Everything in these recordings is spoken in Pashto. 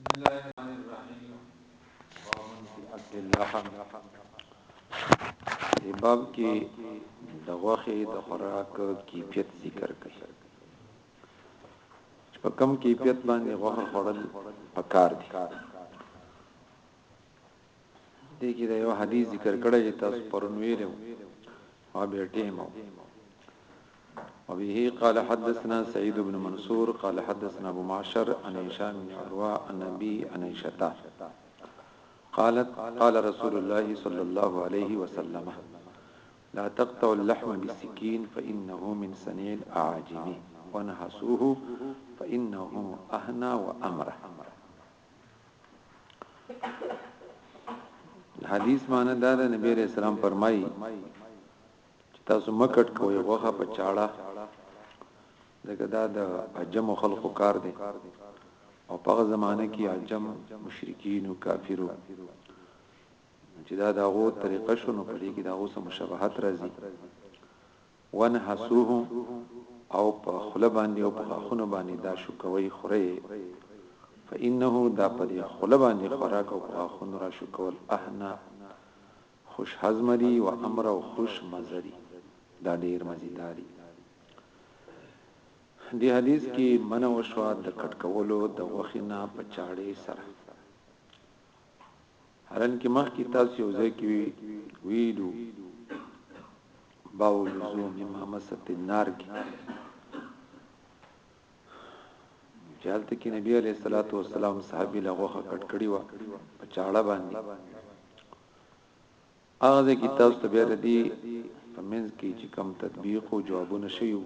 بسم الله الرحمن الرحیم باب فی اکل اللحم دی باب کې د غوخه د خوراک کیفیت ذکر کړي په کم کیفیت باندې غوخه خوړل پکار دي دې کې دا یو حدیث ذکر کړی چې تاسو پرون ویلو او به ټیم او وبه قال حدثنا سعيد بن منصور قال حدثنا ابو معشر عن هشام بن عروه عن ابي عن عائشه قالت قال رسول الله صلى الله عليه وسلم لا تقطع اللحم بالسكين فانه من سنيع الاعاجم وانحسوه فانه اهنا وامره حدیث معنی دا ده نبی علیہ السلام فرمایي چې تاسو مکټ کوی غوخه په چاړه دغه دا د عجم خلقو کار دی او په هغه زمانه کې عجم مشرکین او کافرو چې دا دغه طریقه شونه په دې کې دغه سم مشابهت راځي ونهسوه او په خوله باندې او په غاښونو باندې دا شو کوئ خورئ فانه دا په دې خوله باندې خوراک او غاښونو را شو کول اهنا خوش هضم دي او امر او خوش مزري دا ډیر مزیداری دی حدیث کې منو شو د کټکولو د وخینا په چاړې سره حالانکه مخکې تاسو یو ځای کې ویلو باو لزوم مما مست النار کې چالت کې نبی علیہ الصلوۃ والسلام صحابي لغوخه کټ کړی و په چاړه باندې هغه کې تاسو ته بیا ردی په منځ کې چې کم تطبیق او جوابونه شیو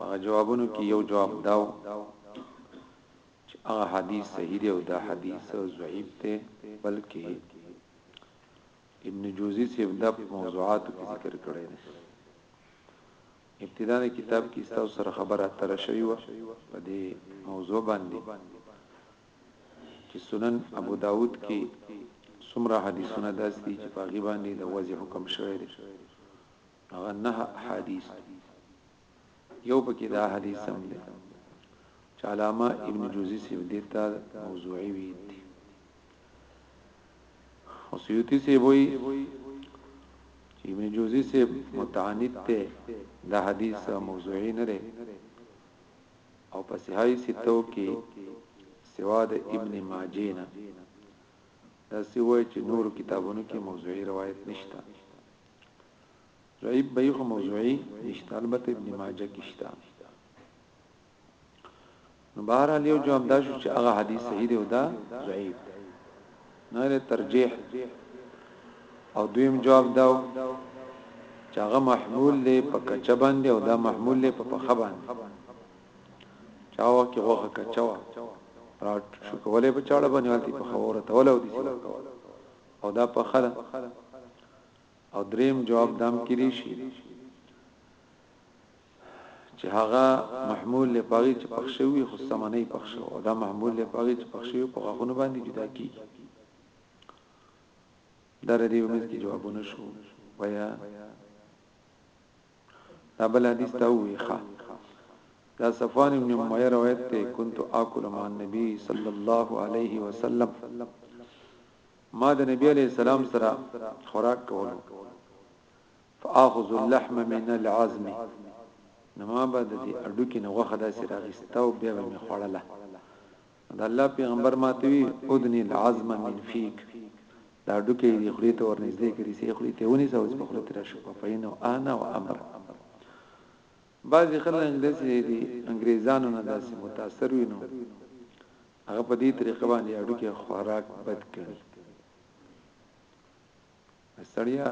هغه جوابونو کې یو جواب داو چې هغه حدیث صحیح دی او دا حدیث ضعیف دی بلکې ابن جوزی سے د موضوعات کې ذکر کړی دی ابتدا د کتاب کې استاو سره خبره تر شوی و په دې موضوع باندې چې سنن ابو داود کې سمره حدیثونه داسي چې په غیبانې د وضع حکم شوی دی هغه نه احادیث یو پکې دا حدیث هم دی چې علامه ابن جوزی سی دیتا موضوعي وی دي او سیوطی سی وی چې ابن جوزی سی متعنت ته دا حدیث موضوعي نه لري او په صحای ستو کې سوا د ابن ماجه نه دا سوای چې نور کتابونو کې موضوعي روایت نشته ضعیف به خو موضوعي نشته البته ابن ماجه کې شته نو بهر یو جواب دا شو چې هغه حدیث صحیح دی او دا ضعیف نه له ترجیح او دویم جواب دا چې هغه محمول دی په کچه باندې او دا محمول دی په پخه باندې چاو کې وغه کچوا را شو کولې په چاړه باندې ولتي په خوره توله او دي او دا په خره او دریم جواب دام کیدی شي چې هغه محمول له پاغي چې پخښوي خو سمنه پخښو او دا محمول له پاغي چې پخښوي په غاخونه باندې جدا کی دا ردی ومن کې جوابونه شو ویا دا بل حدیث ته وی ښا دا صفوان ابن امیہ روایت ته كنت اكل مع النبي صلى الله عليه وسلم ما د نبی علیہ السلام سره خوراک کولو فاخذ اللحم من العظم نو ما به د اډو کې نو غوخه داسې راغسته او بیا به می خوړله د الله پیغمبر ماته وی اذنی العظم من فیک دا اډو کې دی خلی ته ورنږدې کړي سي خلی ته ونی سوز په خلی تر شو فینو انا و امر بعضی خلک انګلیسي دي انګریزانو نه داسې متاثر وینو هغه په دې طریقه باندې اډوکه خوراک بد کړي استړیا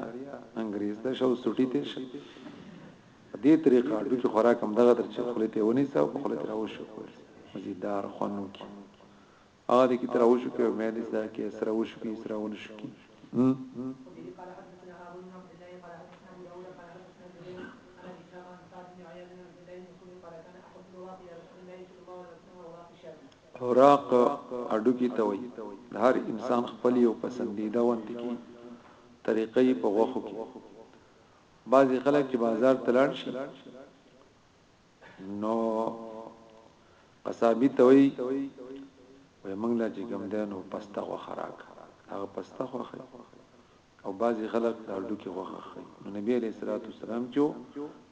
انګريز ته شو سټی ته شو په دې طریقه اډوکه خوراک هم دغه تر چې خلته ونی سو خلته راو شو مزیدار خوانو کې هغه کې تر اوشو کې امید ده کې سره اوشو کې سره ونشو کې حراق اډو کی ته وای هر انسان خپل یو پسندیده وانت کی طریقې په غوخو کې بعضی خلک چې بازار تلل شي نو قصابی ته وی وی موږ لا چې کوم ده نو پسته خو خراک هغه پسته خو خي او بعضی خلک د اډو کې غوخه خي نو نبی عليه الصلاه والسلام چې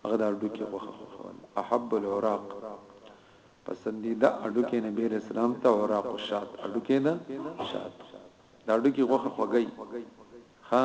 هغه د اډو کې غوخه خول احب العراق پسندیده اډو کې نبی عليه السلام ته عراق الشات اډو کې ده شات د اډو کې غوخه خوګي ها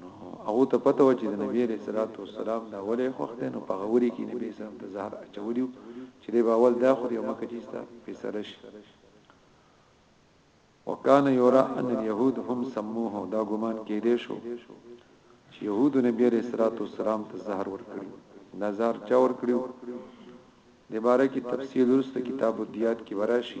نو هغه ته پته و چې د نبی علیہ الصلوۃ والسلام دا ولې خوخت نو په غوري کې نبی سم د زهر اچولیو چې د باول دا خوري مکه چې ستا فیصله شي وکانه یورا ان اليهود هم سموه دا ګمان کې دی شو چې يهود نبی عليه الصلاه والسلام ته زهر ورکړي دا زهر چا ورکړيو د باره کې تفصیل ورسته کتاب الدیات کې وراشي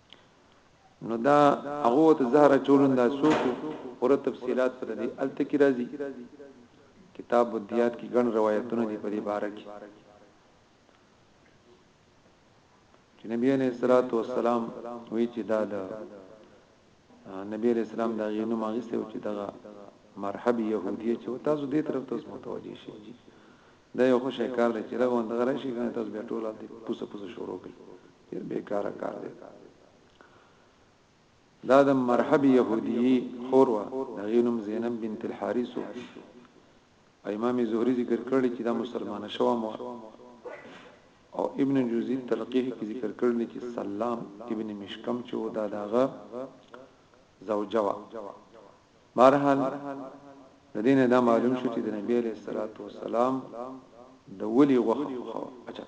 نو دا هغه ته زهره چولون دا سوق پوره تفصيلات پر دې الته کې راځي کتاب الديات کې ګڼ روایتونه دي په دې باره کې چې نبی عليه الصلاه والسلام وی چې دا د نبی عليه السلام دا غینو ماغسته او چې دا مرحب يهودي چې تاسو دې طرف ته متوجي شئ دا یو ښه شاهکار دی چی رغوند دغه راشی کنه تاسو بیا ټول هلته پوسه پوسه شروع کړی ډیر بیکاره کار دی دا د مرحب یهودی خور وا د غینم زینب بنت الحارث امام زهری ذکر کړی چې دا مسلمانه شوه مو او ابن جوزی تلقیح کې ذکر کړل چې سلام ابن مشکم چې و دا داغه زوجوا بهرحال د دې نه دا معلوم شو چې د نبی علیه الصلاة والسلام د ولي غوښه خوښه وه عجب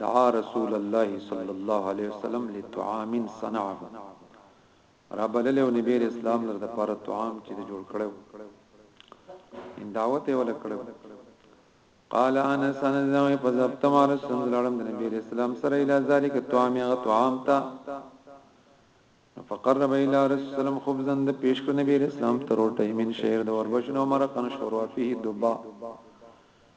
دعا رسول الله صلی الله علیه وسلم لطعام صنعه را بلل او نبی اسلام لر د پاره طعام چې جوړ کړو ان دعوت یې ول کړو قال انا سنذو فزبت مع رسول الله د نبی اسلام سره اله ذالک طعام یغ طعام تا فقرب الى رسول الله خبزا د پیش کړ نبی اسلام تر ټیمن شهر د اوربشنو مرقن شوروا فيه دبا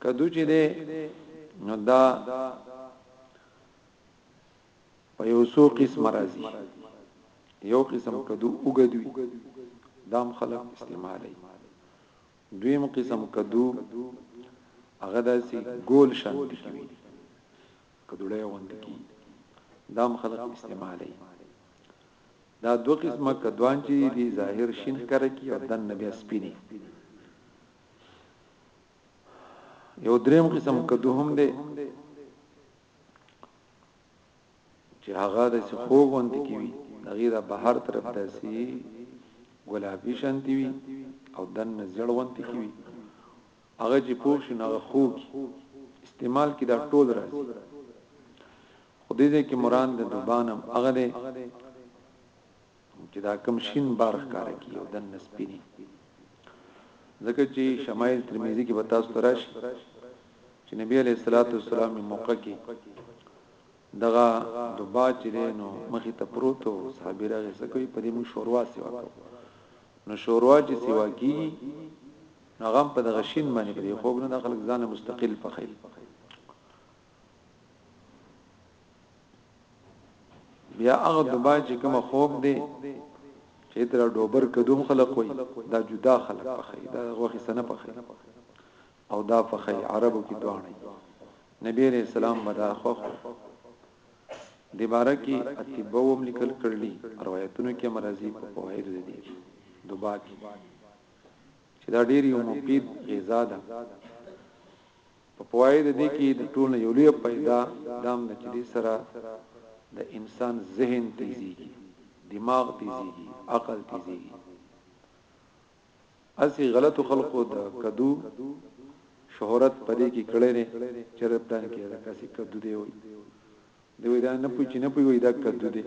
کدو چې ده نو دا په یو سو قسم راځي یو قسم کدو وګدوي دام خلق استعمالي دویم قسم کدو هغه داسي ګول شان دي کدوړې وند کی دام خلق استعمالي دا دو قسمه کدوان چې دي ظاهر شین کر کی او دن بیا سپینی یو دریم قسم کدو هم دی چې هغه د سخو غوندې کیوي هغه د بهر طرف ته سي ګلابي شانتي وي او دن زړ غوندې کیوي هغه چې پوښ نه خو استعمال کې دا ټول راځي خدای دې کې مران د دوبانم هغه دی چې دا کم شین بار ښکار کی او دن سپینی ځکه چې شمایل ترمذی کې بتا ستراش چې نبی علیہ الصلوۃ والسلام موقع کې دغه دبا چې نو مخې ته پروتو صحابه راغی سکوي په دې مو شوروا سیوا کو نو شوروا چې سیوا کی نو غم په دغه شین باندې په دې خوګ نه د خلک ځان مستقل پخې بیا هغه دوبا چې کوم خوک دی چې تر ډوبر کدوم خلق وي دا جدا خلق پخې دا غوخي سنه پخې او دا پخې عربو کې دوانه نبی عليه السلام بدا خوخ دی بارکی اتبوم لیکل کړلی روایتونو کې مرضی په فوائد دي دوبا کې چې دا ډیر یو مفید غذا ده په پای د دې کې د ټول نه یو لوی پیدا دام ده چې دې سره د انسان ذهن تیزیږي دماغ تیزیږي عقل تیزیږي اسی غلط خلقو د کدو شهرت پدې کې کړي نه چرپ دان کې دا کسي کدو دی وي دوی دا نه پوښتنه نه پوي دا کدو دی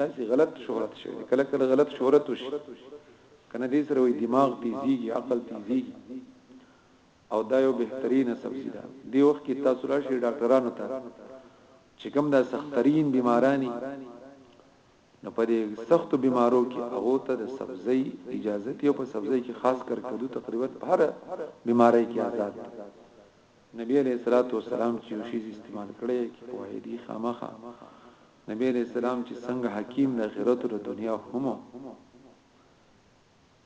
دا سي غلط شهرت شوی کله کله غلط شهرت وشي کنه دې سره وي دماغ تیزیږي عقل تیزیږي او دا یو بهترینه سبزی ده دی وخت کی تاسو راشی ډاکټرانو ته چی کوم دا سخترین بیمارانی نو په دې سختو بیمارو کې هغه ته د سبزی اجازه ته په سبزی کې خاص کر کدو تقریبا هر بیماری کې آزاد نبی علیہ الصلوۃ والسلام چې یو شی استعمال کړي کې فوائدی خامخه نبی علیہ السلام چې څنګه حکیم د آخرت او دنیا هم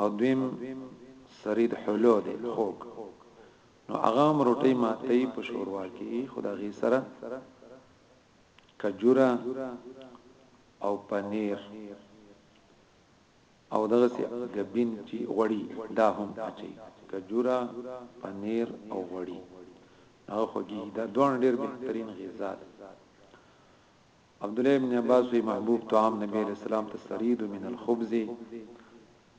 او دویم سرید حلو دی خوک نو هغه هم روټي ماته په شوروا کې خدا غي سره کجورا او پنیر او دغه سي غبین چې غوړي دا هم اچي کجورا پنیر او غوړي هغه خوږي دا دوه ډېر بهترین غذا ده عبدالله ابن عباس وایي، محبوب طعام نبي علیه السلام ته السرید من الخبز،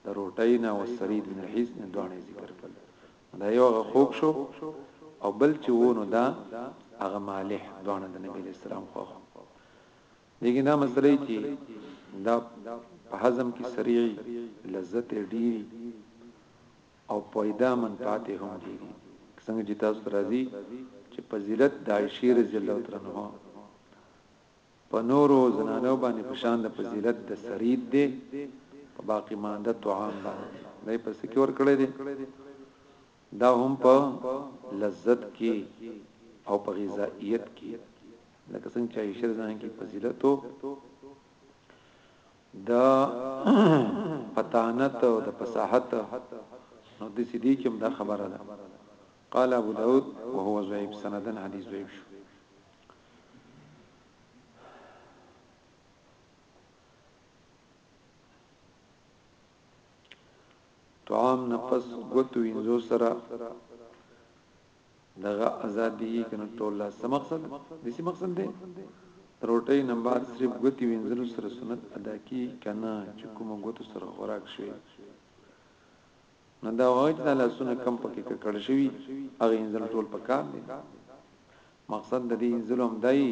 د روټۍ نه، والسرید من الحیض نه دواړه یې ذکر کړل. نو دا یو هغه خوږ شو او بل چې و نو دا هغه مالح، دواړه د نبي علیه السلام خوښ وو. لیکن دا مسئله یې چې دا په هضم کې سریع وي، لذت یې ډېر وي. او پایده امن پاتې هم کیږي لکه څنګه چې تاسو ته راځي چې فضیلت د عائشه رضی الله تعالی عنها په نورو زنانو باندې په شان د فضیلت د سرید دی په باقی مانده طعام باندې دای په سکه ور کړی دی دا هم په لذت کې او په غذائیت کې لکه څنګه چې عائشه رضی الله عنها کې فضیلت د فطانت او د فصاحت نو د سیدی کوم دا خبره ده قال ابو داود وهو ضعيف سندن حدیث ضعیف شو طعام نفس غوتو انزو سره دغه آزاد دی یې کنه ټول لا څه مقصد د څه مقصد دی روټۍ نمبر صرف ګوتی وینځلو سره سنت ادا کی کنه چې کوم ګوتو سره خوراک شوی نو دا وایي چې لا سونه کم پکې ککړ شوی هغه انځل ټول پکار دی مقصد د دې ظلم دی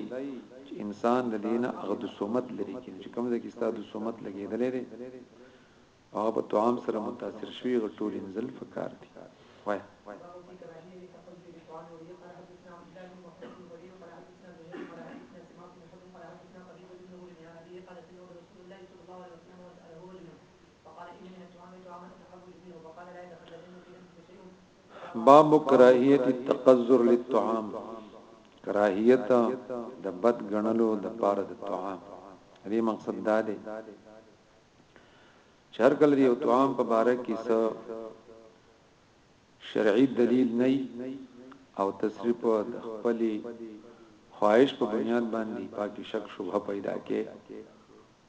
چې انسان د دینه هغه د سومت لري کې چې کوم ځکه ستاسو سومت لګیدلې دی هغه په توام سره متاثر شوی غ ټول انزل فکار دی وای باب کراهیت التقذر للطعام کراهیت د بد غنلو د پاره د طعام دې مقصد دا دی چې هر کله یو طعام په باره کې څه شرعي دلیل نه او تصریح په خپل خواهش په بنیاد باندې پاکي شک شوبه پیدا کې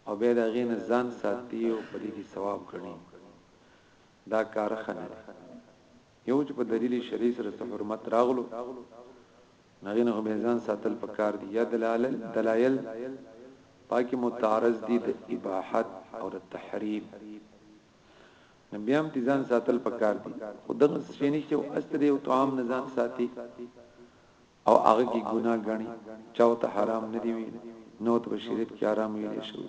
او به دا غین ځان ساتي او په دې کې ثواب غني دا کار خنه یو چې په دلیل شرعي سره څه حرمت راغلو نغې نه به ځان ساتل پکار دي یا دلال دلایل پاکي متعارض دي د اباحت او د تحریم نبي هم دي ځان ساتل پکار دي خو دغه څه نشته او استری او طعام نه ځان ساتي او هغه کې ګناه غني چاو ته حرام نه دی وی نو ته شریعت کې حرام ویل شوی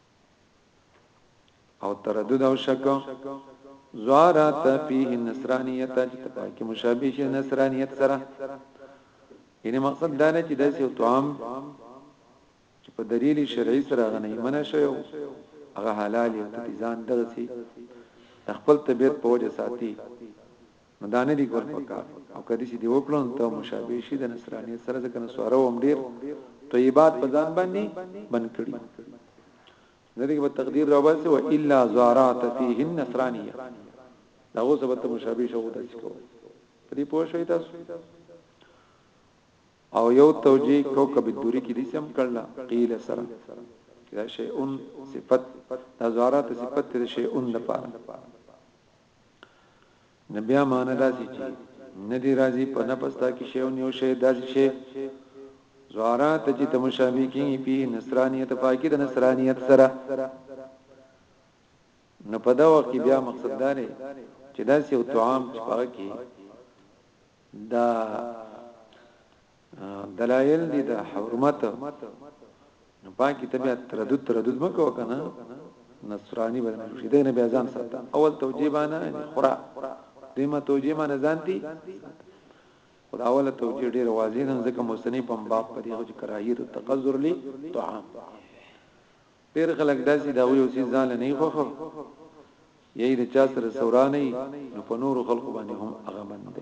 او تردد او شک زوارات فيه النصرانيت چې تپاکي مشابه شي نصرانيت سره یعنی مقصد دا نه چې د یو طعام چې په دلیل شرعي سره غنه منه شوی هغه حلال یو ځان دغسي خپل طبيعت په وجه ساتي نو دا نه دي کول پکار او کدي چې دی وکړو نو ته مشابه شي د نصرانيت سره ځکه نسواره هم ډیر طیبات په ځان باندې بن کړي ندی په تقدیر را باسي و الا زارات فيه النصرانيه دا اوس به ته مشابه شو د څه کو په دې پوه شوي تاسو او یو توجی کوكب الدوری کې دي سم کړل قیل سره دا شیء صفت دا زارات صفت دې شیء د پاره نبیا معنی داسې چې ندی راضی په نفس تا کې شیون یو شی داسې شی زوارا ته چې تمشابه کیږي په نصرانیت پاکی د نصرانیت سره نو په دا وخت کې بیا مقصد دا دی چې دا سیو طعام چې پاکی دا دلائل دي د حرمت نو پاکي ته بیا تردد تردد مکو کنه نصرانی بدن شي دینه بیا ځان ساته اول توجیبانه خورا دیمه توجیبانه ځانتی خدا اوله توجیه ډیر واضح نه ځکه مستنی په باب په دغه کراهیت او تقذر لی طعام ډیر خلک داسي دا ویو چې ځان نه خوخه یی د چا سره سورانه نو په نور خلکو باندې هم هغه باندې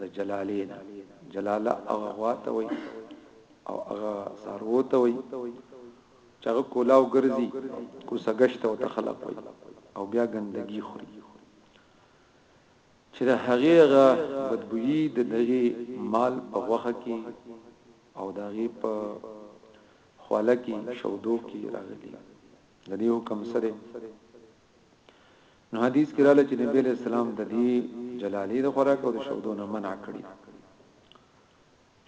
د جلالین جلاله او غواته وي او هغه سارو ته وي چې هغه کولاو ګرځي کو سګشت او تخلق وي او بیا ګندګي خوري چې د هغه غا بدبوئی د دغه مال په وخه کې او دغه په خواله کې شودو کې راغلي د دې حکم سره نو حدیث کې رااله چې نبی علیہ السلام د دې جلالی د خوراک او د شودو نه منع کړی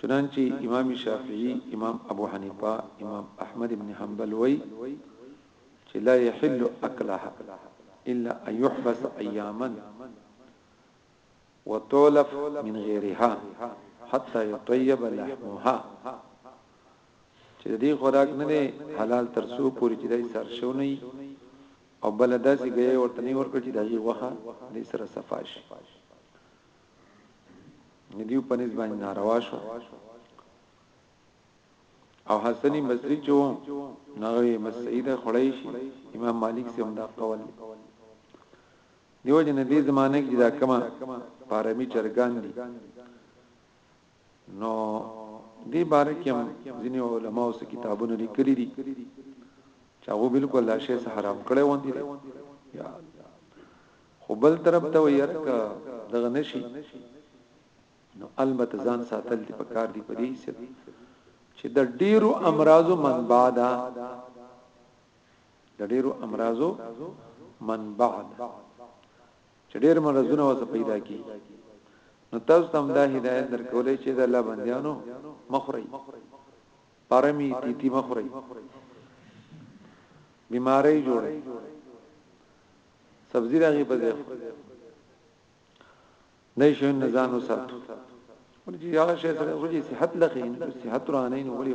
چنانچه امام شافعی امام ابو حنیفه امام احمد ابن حنبل وای چې لا يحل اكلها الا ان يحبس اياما وتولف من غيرها حتى يطيب لحمها چې د دوی خوراک نه دی حلال تر څو پورې چې دوی سار شوي نه وي او بله داسې ګیه ورته نه ورکړي چې د هغې غوښه دوی سره صفا شي د دوی په نسبت باندې ناروا شو او حسن بصری چې و نغوی مسعید خړای شي امام مالک سي هم دا قول دیو جن دې زمانه کې دا کما پارمی چرګان دي نو دې باره کې هم ځینې علماو څه کتابونه لیکلي دي چې هغه بالکل دا شی سه حرام کړی وندي یا خو بل طرف ته وير ک دغه نشي نو البته ځان ساتل دي په کار دي پدې سي چې د ډیرو امراضو منبع ده د ډیرو امراضو منبع ده چې ډېر مرزونه وسه پیدا کی نو تاسو تم دا هدایت درکولې چې د الله بندیانو مخری پرمی تیتی مخری بیماری جوړه سبزی راغی په ځای نه شو نزان وسات ورته یا شي سره ورته صحت لخي صحت رانه نه وړي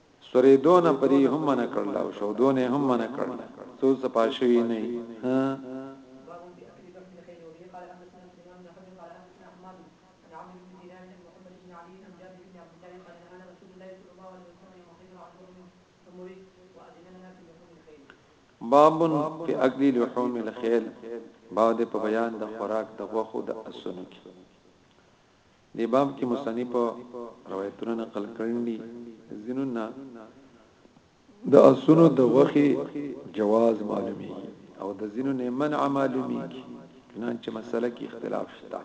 سورېدو نه پري هم منع کړل او شودو نه هم منع کړل څو څه پاش شوي نه ها باب په اکل لحوم الخيل باو د په بیان د خوراک د غوخو د اسونو کې دې باب کې مصنف روایتونه نقل کړني ځینو نه د اسونو د وخي جواز معلومي او د ځینو نه منع معلومي چنانچه مسله کې اختلاف شته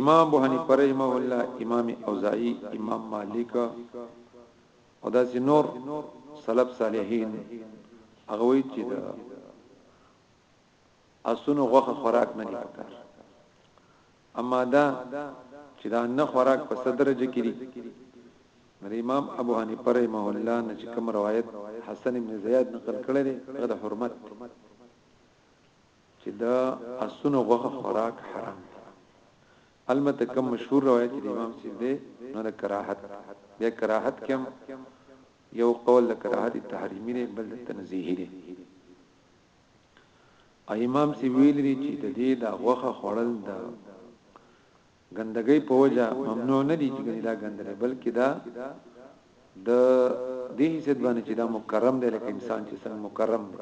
امام ابو حنیفه رحمه الله امام اوزاعی امام مالک او دا نور سلف صالحین هغه وی چې دا اسونو غوخه خوراک نه دی پکار اما دا چې دا نه خوراک په صدرجه کړي مری امام ابو حنیفه رحمه الله نه چې کوم روایت حسن ابن زیاد نقل کړی دی هغه د حرمت چې دا اسونو غوخه خوراک حرام دی البته کوم مشهور روایت دی امام سید دی نو د کراهت بیا کراهت کوم یو قول د کراهت تحریمی دی بل د تنزیهی دی امام صیب ویلي دي چې د دې د غوښه خوړل د ګندګۍ په وجه ممنوع نه دي چې ګنې دا ګندلې بلکې دا د دې حیثیت باندې چې دا مکرم دی لکه انسان چې څنګه مکرم دی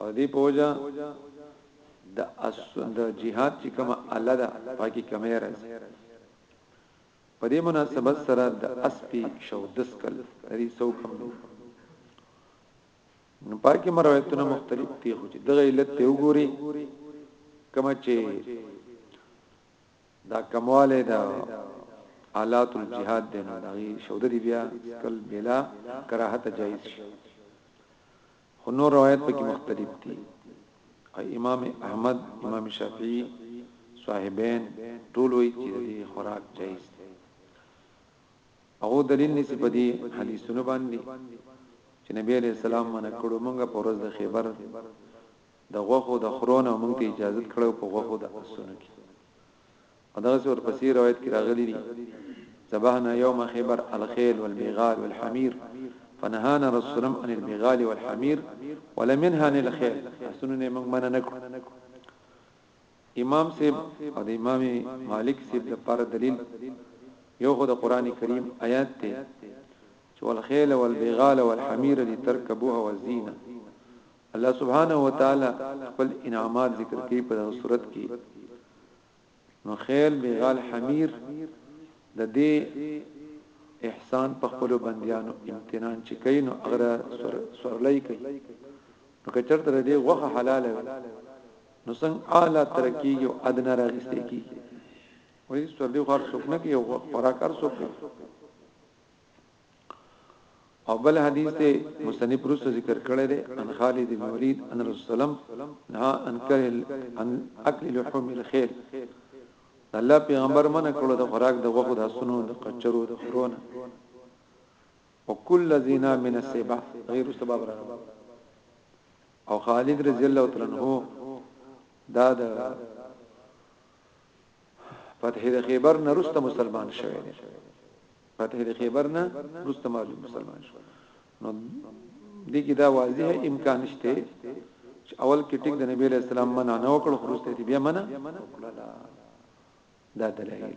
او دې په وجه د اس د جهاد چې کومه الله ده پاکي کمې راځي په دې مناسبت سره د اسپي شودس کل لري سو کم دی نو پاکي مروایتونه مختلف دي خو چې دغه علت ته وګوري کما چې دا کمواله دا آلات الجهاد دی نو دا شود دی بیا سکل بلا کراهت جایز شي خو نور روایت پکې مختلف دي امام احمد امام شافعي صاحبین ټول وی چې دی خوراک جایز دی هغه دلیل نیسي په دې حدیثونو باندې چې نبی علیہ السلام منع کړو مونږه په ورځ د خیبر د غوخو د خرونه مونږ ته اجازه کړو په غوخو د اسونو کې او دا څور پسې روایت کې راغلي دي ذبحنا يوم خیبر الخيل والبغال والحمير فنهانا رسول الله عن البغال والحمير ولم ينهى عن الخيل اسونو نه مونږ منع نکړو امام صیب او د امام مالک صیب د پاره دلیل یو خو د قران کریم آیات دی چې والخیل والبغال والحمیر لترکبوها والزینه الله سبحانه و تعالی خپل انعامات ذکر کوي په دغه صورت کې نو خیل بغال حمیر د دې احسان په خپل بنديانو امتنان چې کین او اغره سورلای کوي نو کچرته دې غوخه حلاله وي نو څنګه اعلی ترکیږي او ادنه راغستې کی وې ستور دی خور څوک نه کی او خورا کار څوک او بل حدیث ته مستنی پروس ذکر کړی دی ان خالد بن ولید ان رسول سلام نه ان کهل ان اکل لحم الخير الله پیغمبر منه کړو د خوراک د غوخو د سنو د قچرو د خرونه وکل ذینا من السبع غیر سبب را او خالد رضی الله تعالی عنہ دا د فتح د خیبر نه رسته مسلمان شوی دی فتح د خیبر نه رسته معلوم مسلمان شو نو دګی دا واضح امکان شته چې اول کې ټیک د نبی له سلام منع نه وکړ خو رسته بیا منع دا دلایل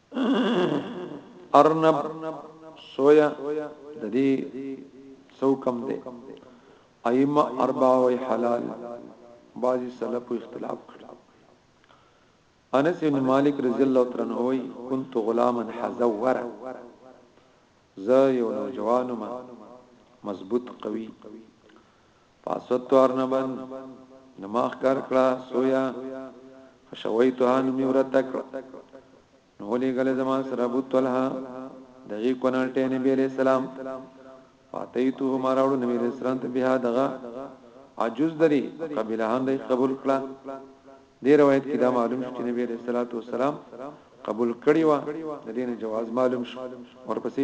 ارنب سویا د دې سو کم دی ائمه اربعه وی حلال بعضی سلف اختلاف کړی انس بن مالک رضی الله تعالی عنہ وی كنت غلاما حزور ز یو نوجوان ما مضبوط قوی فاسدت ارنبا نو ما ښکار کړه سویا فشویتها نو می ورته کړه نو ولې غل زما سره ابو طلحه دغه کونړټه نبی علیہ السلام فاتیتو ما راوړو نبی علیہ السلام ته بها دغه عجوز دری قبلهان دی قبول کړه دې روایت کې دا معلوم شو چې نبی علیہ الصلوۃ والسلام قبول کړی و د دین جواز معلوم شو ورپسې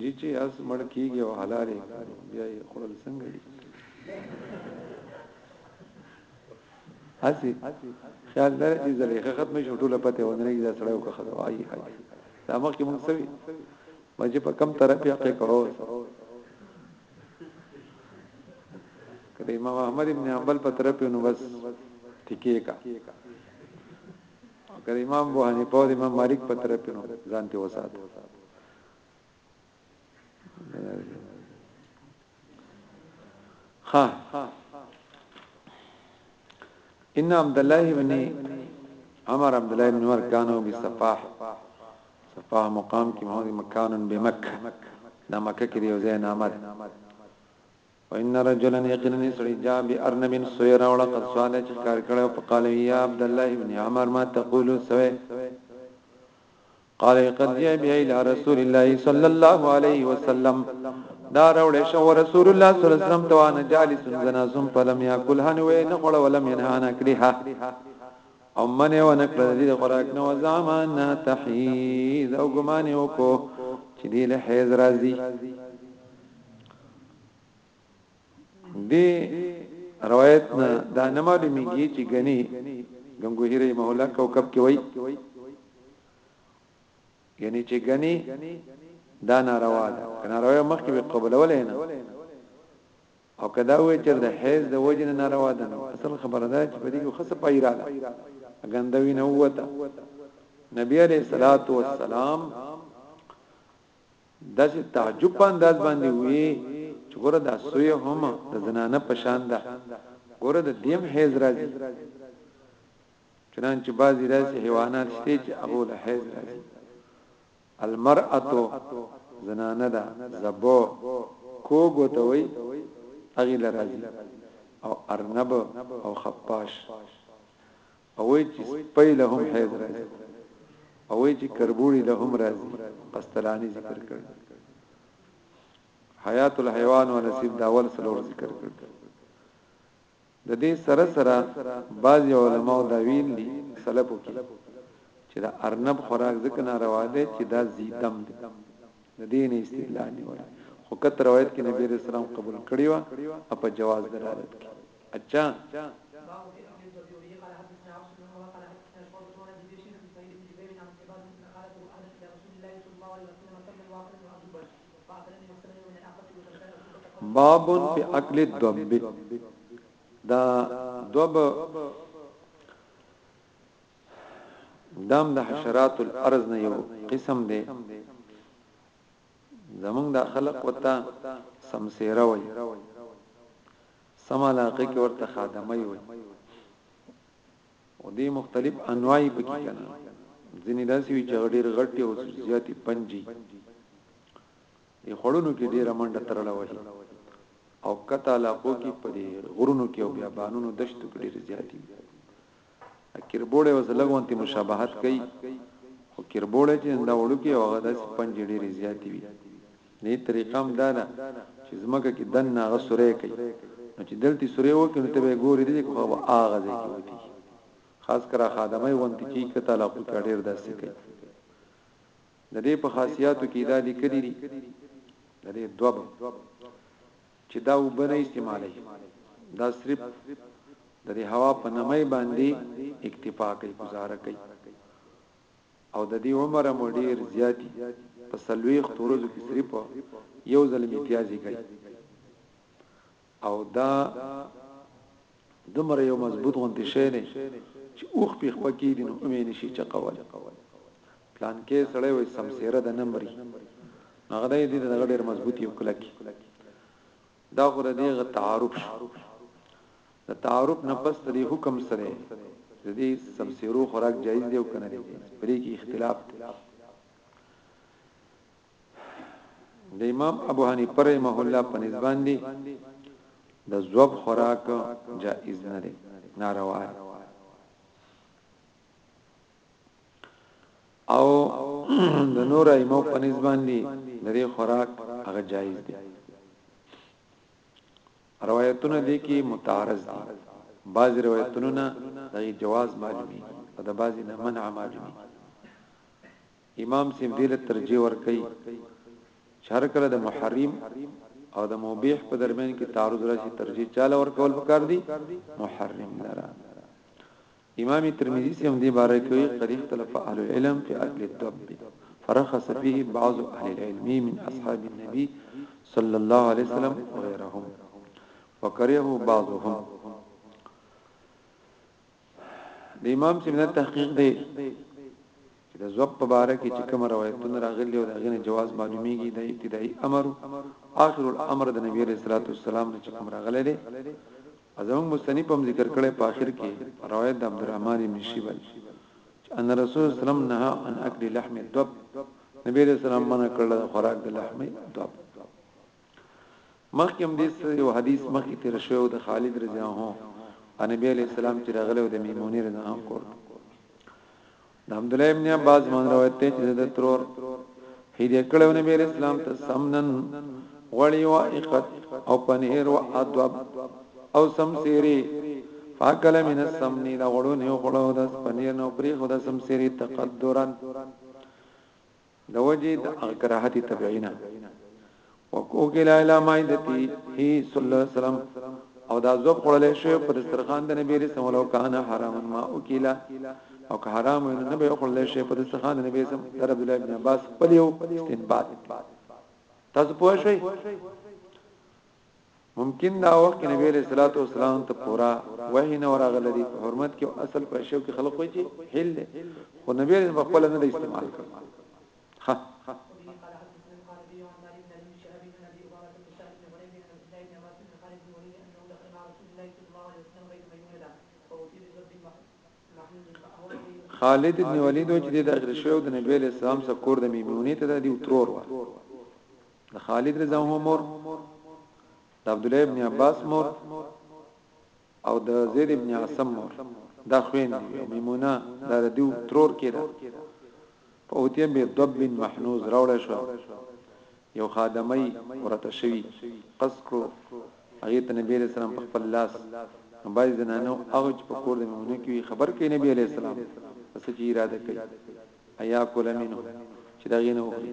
جی چې اس مړ کیږي او حلال بیا یې خړل څنګه دي اسی خیال لري چې زلیخه ختم شو ټوله پته ونه نه دا سړیو که خدای وایي حاج دا مخ کې مونږ سوي مجه په کم طرف یې کې کړو کله امام احمد ابن حنبل په طرف نو بس ټیکې کا او که د امام ابو حنیفه او د امام مالک په طرف نو ځان ته وسات ها ان عبد الله ابن عمر عبد الله ابن عمر كانوا بالصفاح صفاح مقام کې مو مکان بمکه دا مکه کې یو ځای نامه ده وان رجلا یقینا یو سړی جاء بارنب سوی راوړه قد سواله چې ښکار کړی او فقال وی یا عبدالله ابن عمر ما تقول سوی قال قد جاء بها الى رسول الله صلی الله علیه وسلم دا راوړې شو رسول الله صلی الله علیه وسلم توانه جالس زنازم فلم یاکل هن وې نه خړ ولم ينهانا کړها او من یې ونه کړل دې خوراک نه وزعم انها تحیز او ګمان یې وکړو چې دې له حیز راځي دې روایت نه دا نه معلومیږي چې غني غنګوهی رحم الله کوكب کې وای یعنی چې غني دا ناروا ده کنه راوي مخکې قبول ولې نه او که دا وویل چېرې د حیض د وجې نه ناروا ده نو اصل خبره دا چې په دې کې خو څه پای راغله ګنده وینه ووته نبی علیه الصلاۃ والسلام داسې تعجب په انداز باندې وی چې ګوره دا سوی هم د زنانه پشان ده ګوره د دیم حیز راځي چنانچه بعضی داسې حیوانات شته چې هغه له حیز راځي المرأة زنانه ده زبو کوګو ته وای اغي لرازي او ارنب او خپاش او وای چې سپي له هم حیض راځي او وای چې کربوړي له هم راځي قسطلانی ذکر کړ حیات الحیوان او نصیب داول سلور ذکر کړ د دې سره سره بعض علماء دا ویل دي سلفو کې چې دا ارنب خوراک ځکه ناروا دی چې دا زی دم دی د دې نه استدلال نیول خو کته روایت کې نبی رسول الله قبول کړی و او په جواز دلالت کوي اچھا باب فی اکل الدب دا دب دام د حشرات الارض نه یو قسم دی زمونږ د خلق وتا سمسیره وي سمالاقه کې ورته خادمه وي او دې مختلف انواعي پکې کنه ځینې داسې وي چې ډېر غټي او زیاتې پنجي یې خړونو کې ډېره منډه ترله وهي او کته علاقو کې په دې غرونو کې او بیا بانونو دشتو کې ډېر زیاتې وي کربوړې او زلګونتي مشابهت کوي او کربوړې چې دا وړو کې هغه داسې پنجي ډېر زیاتې وي ددې طریقه هم دا ده چې ځمکه کې دننه هغه سوری کوي نو چې دلته سوری وکړي نو ته به ګورې دې خو به هغه ځای کې وتی خاص کرا خادمه غونتی چې کته لا خو کې ډیر داسې کوي د دې په خاصیاتو کې دا لیکلي دي د دې دوب چې دا وبنه استعمالي دا صرف د دې هوا په نمای باندې اکتفا کوي گزاره کوي او د دې عمر مو ډیر زیات دي په څلوېښت ورځو کې صرف یو ځل می پیازي کړي او دا دمر یو مضبوط غونتی شی دی چې اوخ په خو کې دي نو امې نشي چقول پلان کې سړی وي سمسيره د نمبري هغه دې د غډیر مضبوطي او کلکی دا خو ردی غ تعارف شو د تعارف نه پس د حکم سره د دې سمسیرو خوراک جایز دی او کنه دی پرې کې اختلاف دی د امام ابو حنیفه رحمه الله په نسبان دی د زوب خوراک جائز نه دی ناروا دی او د نور ایمو په نسبان دي د دې خوراک هغه جایز دي روایتونه دي کې متعارض دي بعض روایتونه نه د جواز معلومي او د بعض نه منع معلومي امام سیم دې له ترجیح ور کوي شهر کله د محرم او د مبيح په درمیان کې تعارض راشي ترجیح چاله ور کول پکار دي محرم لرا امام ترمذي څخه هم دې باره کې وایي قد اختلف اهل العلم في اكل الدب فرخص فيه بعض اهل العلم من اصحاب النبي صلى الله عليه وسلم وغيرهم وكرهه بعضهم د امام سیمه تحقیق دی چې د زوب په باره کې چې کوم روایتونه راغلي او د غنې جواز معلومیږي د ابتدایي امر اخر الامر د نبی رسول الله صلی الله علیه وسلم چې کوم راغلي او زموږ مصنف هم ذکر کړی په اخر کې روایت د عبدالرحمن ابن شیبل چې ان رسول الله سلام نه ان اکل لحم الدب نبی علیہ السلام منع کړل د خوراک د لحم دوب مخکې هم دې یو حدیث مخکې تیر شوی د خالد رضی الله عنه نبی علیہ السلام چې راغله د میمونی رضی الله عنه کور د عبد الله ابن عباس من روایت ته چې د ترور هدیه کړو نبی اسلام ته سمنن غړی او اقت او پنیر او ادب او سمسيري فاکل من السمن لا غړو نه غړو د پنیر نو پری خدا سمسيري تقدرن د وجه د هغه کراهت طبيعي نه وکوکل اله مایدتی هی صلی الله علیه وسلم او دا زوب خړلې شو په دسترخوان د نبی رسول الله کان حرام ما وکیلا او که حرام نو نه به خړلې شي په دسترخوان د نبی سم در عبد الله بن عباس خپل یو استنباط تاسو پوه شئ ممکن دا وخت کې نبی علیہ الصلوۃ والسلام ته پورا وحی نه راغله دي په حرمت کې اصل پر شو کې خلق وي چې حل ده خو نبی علیہ الصلوۃ والسلام نه استعمال کړ ها خالد ابن ولید چې د اخر شو د نبی علیہ السلام سره کور د میمونې ته د دی ترور و د خالد رضی الله مور د عبد الله ابن عباس مور او د زید ابن عاصم مور دا خوین دی میمونه دا د دیو ترور کړه په اوتیم به دب بن محنوز راوړ شو یو خادمای ورته شوی قص کړو هغه ته نبی رسول الله په خپل لاس باید زنانو هغه چې په کور د میمونه کې خبر کې نبی علی السلام پس چې اراده کوي ایا کول منه چې دا غینه وکړي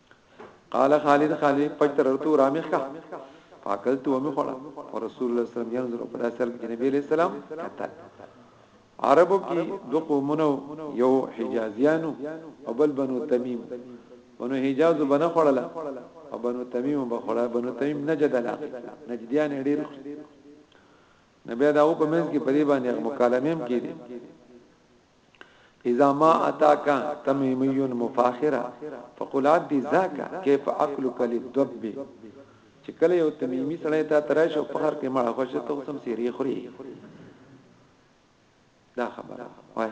قال خالد خالد فجرت رامخ کا فاکلت ومي خړه رسول الله صلی الله علیه وسلم ينظر په داسر کې نبی علیہ السلام کتل عربو کې دو قومونو یو حجازیانو او بل بنو تمیم بنو حجاز بنه خړل او بنو تمیم بخړه بنو تمیم نجد لا نجدیان ډیر نبی دا په منځ کې پری باندې مکالمه هم کړي اذا ما اتاک تمیمی مفاخرا فقل عبدی ذاک کیف عقلک للدب چې کله یو تمیمی سړی ته ترای شو په هر کې مړه خوش ته اوسم سیری خوري دا خبره وای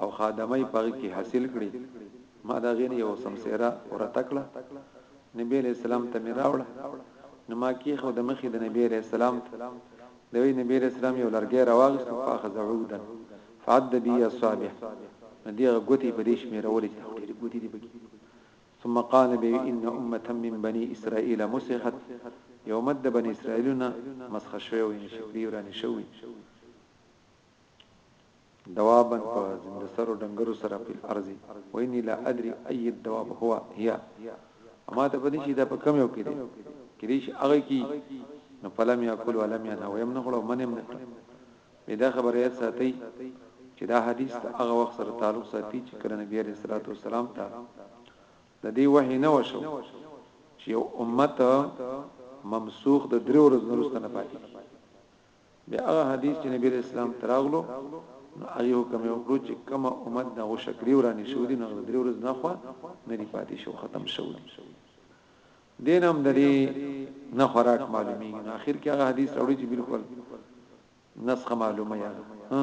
او خادمۍ په هغه کې حاصل کړې ما د هغې نه یو سمسیره ورته کړه نبی علیه السلام ته مې راوړه نو ما کېښو د مخې د نبی علیه السلام ته د وی نبی علیه السلام یو لرګی راواغست فاخذ عودا فعد بی اصابع نو دغه ګوتې په دې شمېرولې چې ډېرې ګوتې دي پکې ثم قال بي ان امه من بني اسرائيل مسخت یو مد بني اسرائيلونه مسخ شوی او نشکري ورانه شوی دوابا په زنده سرو ډنګرو سره پرې ارزي واني لا ادري اي الدواب هو هي اما ته پدې شي دا په کوم یو کې دي کې دي شي هغه کې نو فلم یا کول ولم یا نه ویم نه خړو منم نه کړ به دا خبره یې ساتي چې دا حدیث هغه وخت سره تعلق ساتي چې کله نبی عليه الصلاه والسلام ته د دې وحی نه وشو چې امت ممسوخ د درو ورځې وروسته نه پاتې بیا هغه حدیث چې نبی علیہ السلام تراغلو نو هغه حکم یې وکړو چې کما امت نه غوښه کړی ورانی شو دي نو درې ورځې نه خو نه دی پاتې شو ختم شو دي دین هم د دې نه خوراک معلومی نو اخر کې هغه حدیث راوړي چې بالکل نسخه معلومه یا ها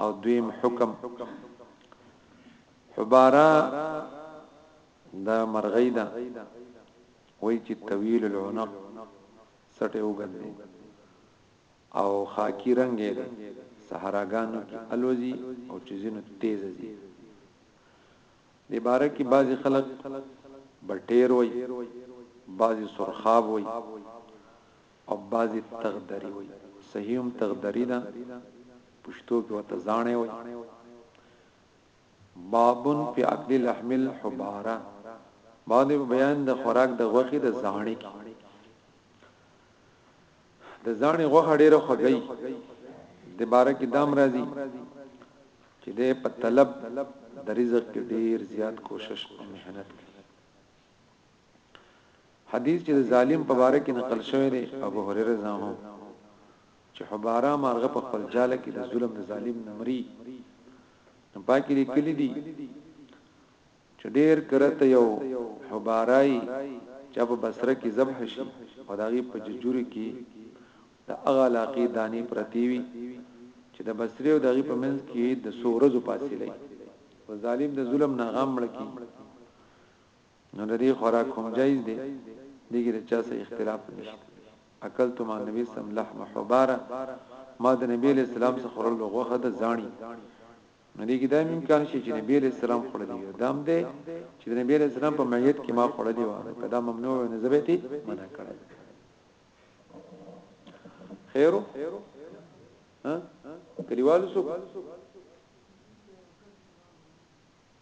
او دویم حکم حباره دا مرغی دا وای چې طویل العنق سټه وګندې او خاکی رنگ یې ده صحراګانو کې الوزي او چې زینو تیز دي د عبارت کې بعضی خلک بټیر وای بعضی سرخاب وای او بعضی تغدری وایی صحیح هم تغدری ده پشتو کې وته ځانه وای بابن په اکل لحم الحباره باندې بیان د خوراک د غوخي د ځانه کې د ځانه غوخه ډیره خوږی د بارکه دام راځي چې د په طلب د رزق کې ډیر زیات کوشش او مهنت کوي حدیث چې د ظالم په باره کې نقل شوی دی ابو هريره رضی الله عنه چې حبارا مارغه په خپل جاله کې د ظلم د ظالم نمرې نو پاکي لیکلي دي چې ډېر کرته یو حبارای چې په بصره کې ذبح شي او داغي په ججوري کې د اغه علاقې دانی پرتیوي چې د بصری او دغه په منځ کې د سورزو فاصله وي ظالم د ظلم نه غام مړ کی نو د دې خوراک هم جائز دی دې کې د چا سره اختلاف نشته اکلت مع النبي صلی الله علیه وسلم لحم حباره ما د نبی علیہ السلام څخه خورل غوخه د ځاني نو دې کې دا امکان شي چې نبی علیہ السلام خور دی دام دی چې د نبی علیہ السلام په معیت کې ما خور دی و کدا ممنوع نه زبېتی منع کړی خیرو ها کلیوالو سو